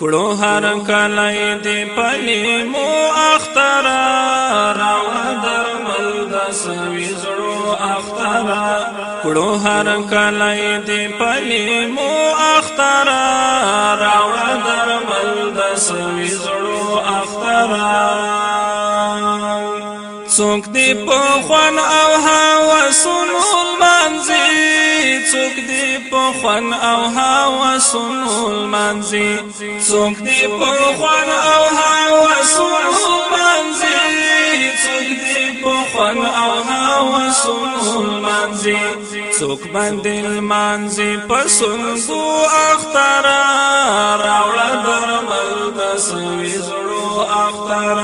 کړو هر کله دې پلي مو اختر راو درمل د سوي زړو اختر کړو هر کله دې پلي مو اختر راو درمل د سوي زړو اختر څوک دې په خوان او هوا سنول ما څوک دی په خوان او هوا سنول منزي څوک دی په خوان او هوا سنول منزي څوک دی په خوان او هوا سنول منزي څوک باندې منزي په سنګو اختر راوړ درمل د سوي زړو اختر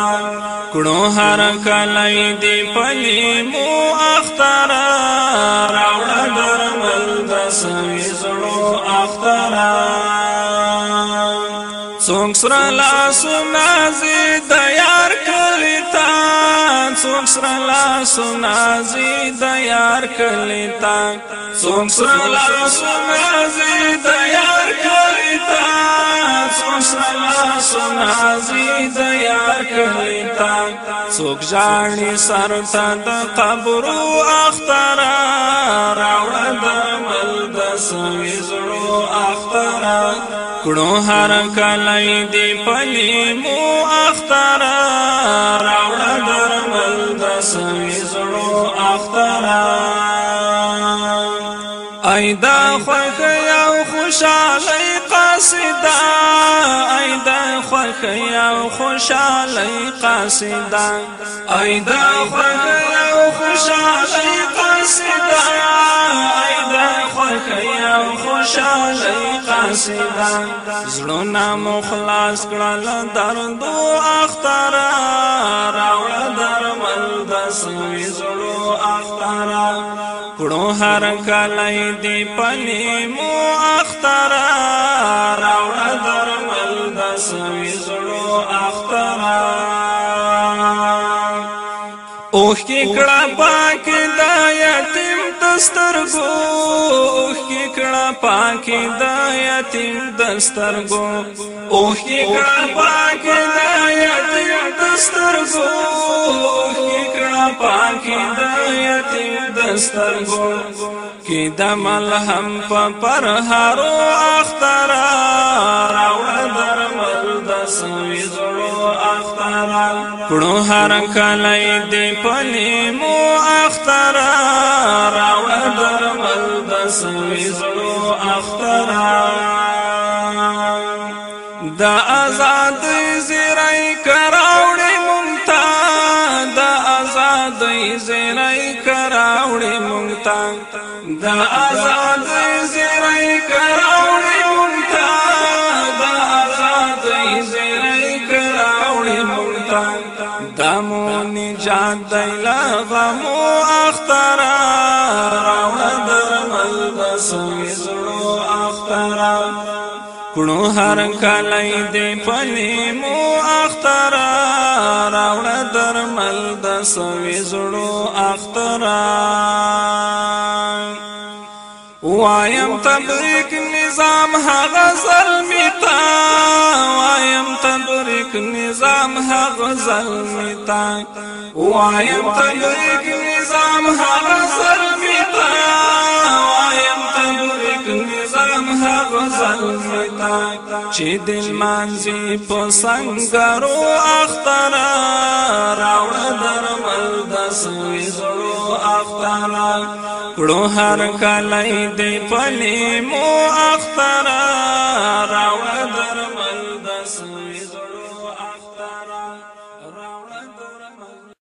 کړو هر کله دی په مو اختر راوړ سوي زړو اخترا څوک سره لاسونه زی د یار کلیتا څوک سره لاسونه زی د یار کلیتا څوک سره لاسونه زی د یار کلیتا څوک سره لاسونه زی د یار کلیتا سوک جاڑی سر تا دا قبرو اخترا راوڑا دا مل دا سوی زڑو اخترا کڑو هر کلی دی پلی مو اخترا راوڑا دا مل دا سوی زڑو اخترا ایدا خوک یو خوشا لی قاسدا ایدا خوښي او خوشالۍ قاصدا اې دا خوښي او خوشالۍ قاصدا اې دا خوښي او خوشالۍ قاصدا زړونه مخلص کړل دردو اختر راوړ درمل د سوي زړو اختر کړو هر کله دی پلی مو اختر راوړ درمل د سوي زړو اختر اوه کې کړه پاک د یتیم دسترګو اوه کې کړه پاک د یتیم دسترګو اوه کې کړه پاک د یتیم دسترګو پاکی د یتیم دستر گو کی د ملهم په پر هارو اختر راوړ درمل د سوي زړو اختر کړو هر کله دې پنی مو اختر راوړ درمل د سوي زړو اختر د آزاد زیرای کراوړ زیرای کراوړې مونږ ته د آزاد زیرای کراوړې مونږ ته د آزاد زیرای کراوړې مونږ ته د مونږ نجات دی لا غمو کړو هر کله دې پلي مو اختر راوړ درمل د سوي زړو اختر وایم تبریک نظام هغه ظلمی تا وایم تبریک نظام هغه ظلمی تا وایم تبریک نظام هغه ظلمی غزل متا چې د مانځي په سنگرو اختر راوړ درمل د سوي زړو اختر کړو هر کله دې پلي مو